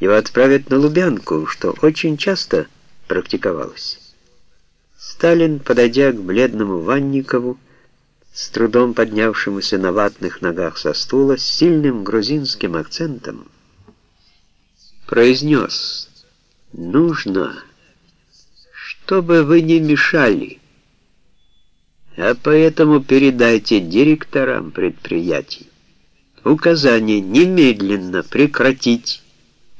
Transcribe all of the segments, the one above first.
его отправят на Лубянку, что очень часто практиковалось. Сталин, подойдя к бледному Ванникову, с трудом поднявшемуся на ватных ногах со стула, с сильным грузинским акцентом, произнес «Нужно, чтобы вы не мешали, а поэтому передайте директорам предприятий указание немедленно прекратить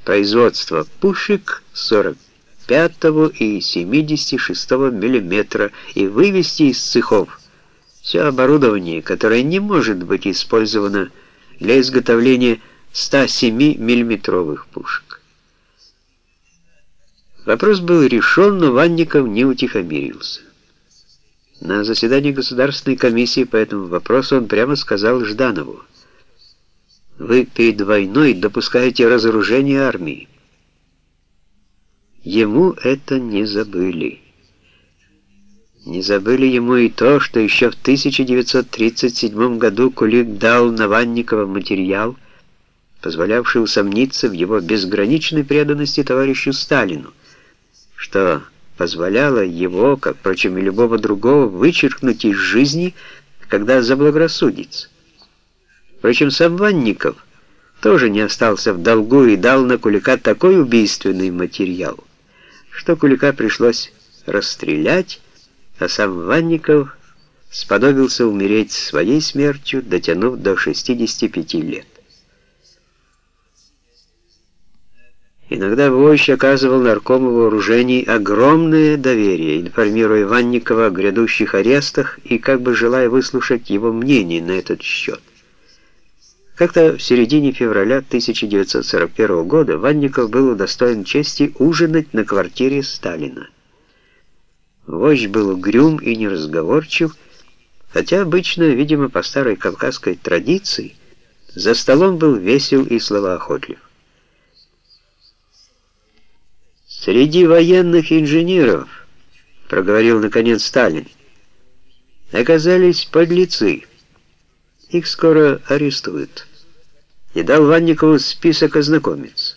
производство пушек 45 и 76 мм и вывести из цехов все оборудование, которое не может быть использовано для изготовления 107 миллиметровых пушек. Вопрос был решен, но Ванников не утихомирился. На заседании Государственной комиссии по этому вопросу он прямо сказал Жданову, «Вы перед войной допускаете разоружение армии». Ему это не забыли. Не забыли ему и то, что еще в 1937 году Кулик дал Наванникова материал, позволявший усомниться в его безграничной преданности товарищу Сталину, что позволяло его, как, впрочем, и любого другого, вычеркнуть из жизни, когда заблагорассудится. Впрочем, сам Ванников тоже не остался в долгу и дал на Кулика такой убийственный материал, что Кулика пришлось расстрелять, а сам Ванников сподобился умереть своей смертью, дотянув до 65 лет. Иногда Войщ оказывал наркому вооружений огромное доверие, информируя Ванникова о грядущих арестах и как бы желая выслушать его мнение на этот счет. Как-то в середине февраля 1941 года Ванников был удостоен чести ужинать на квартире Сталина. Вождь был угрюм и неразговорчив, хотя обычно, видимо, по старой кавказской традиции, за столом был весел и словоохотлив. «Среди военных инженеров, — проговорил наконец Сталин, — оказались подлецы. Их скоро арестуют. И дал Ванникову список ознакомиться.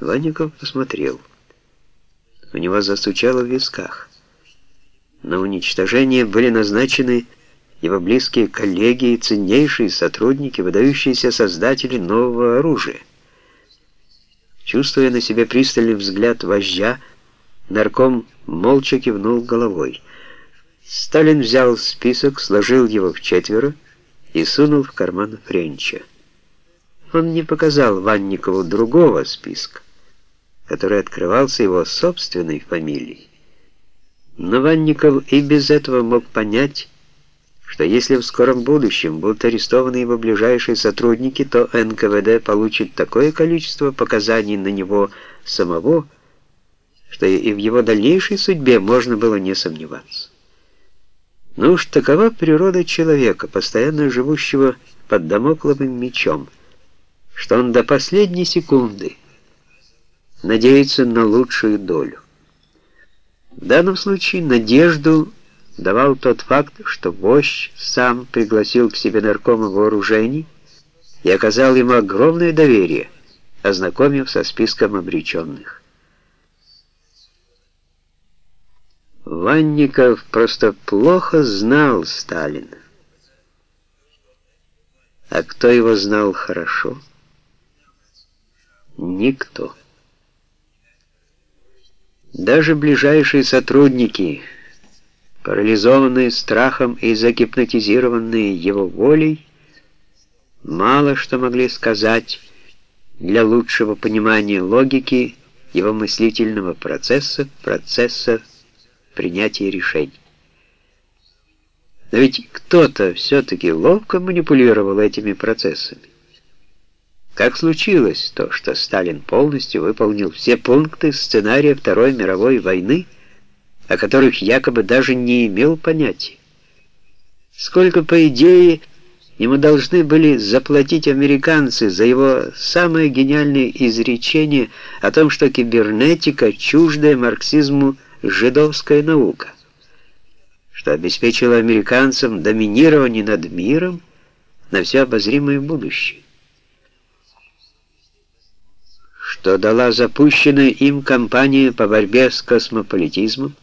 Ванников посмотрел. У него застучало в висках. На уничтожение были назначены его близкие коллеги и ценнейшие сотрудники, выдающиеся создатели нового оружия. Чувствуя на себе пристальный взгляд вождя, нарком молча кивнул головой. Сталин взял список, сложил его в четверо и сунул в карман Френча. Он не показал Ванникову другого списка, который открывался его собственной фамилией. Но Ванников и без этого мог понять, что если в скором будущем будут арестованы его ближайшие сотрудники, то НКВД получит такое количество показаний на него самого, что и в его дальнейшей судьбе можно было не сомневаться. Ну уж такова природа человека, постоянно живущего под домокловым мечом, что он до последней секунды надеется на лучшую долю. В данном случае надежду давал тот факт, что вождь сам пригласил к себе наркома вооружений и оказал ему огромное доверие, ознакомив со списком обреченных. Ванников просто плохо знал Сталина. А кто его знал хорошо? Никто. Даже ближайшие сотрудники, парализованные страхом и загипнотизированные его волей, мало что могли сказать для лучшего понимания логики его мыслительного процесса, процесса принятия решений. Но ведь кто-то все-таки ловко манипулировал этими процессами. Как случилось то, что Сталин полностью выполнил все пункты сценария Второй мировой войны, о которых якобы даже не имел понятия? Сколько, по идее, ему должны были заплатить американцы за его самое гениальное изречение о том, что кибернетика — чуждая марксизму жидовская наука, что обеспечила американцам доминирование над миром на все обозримое будущее. что дала запущенная им кампания по борьбе с космополитизмом,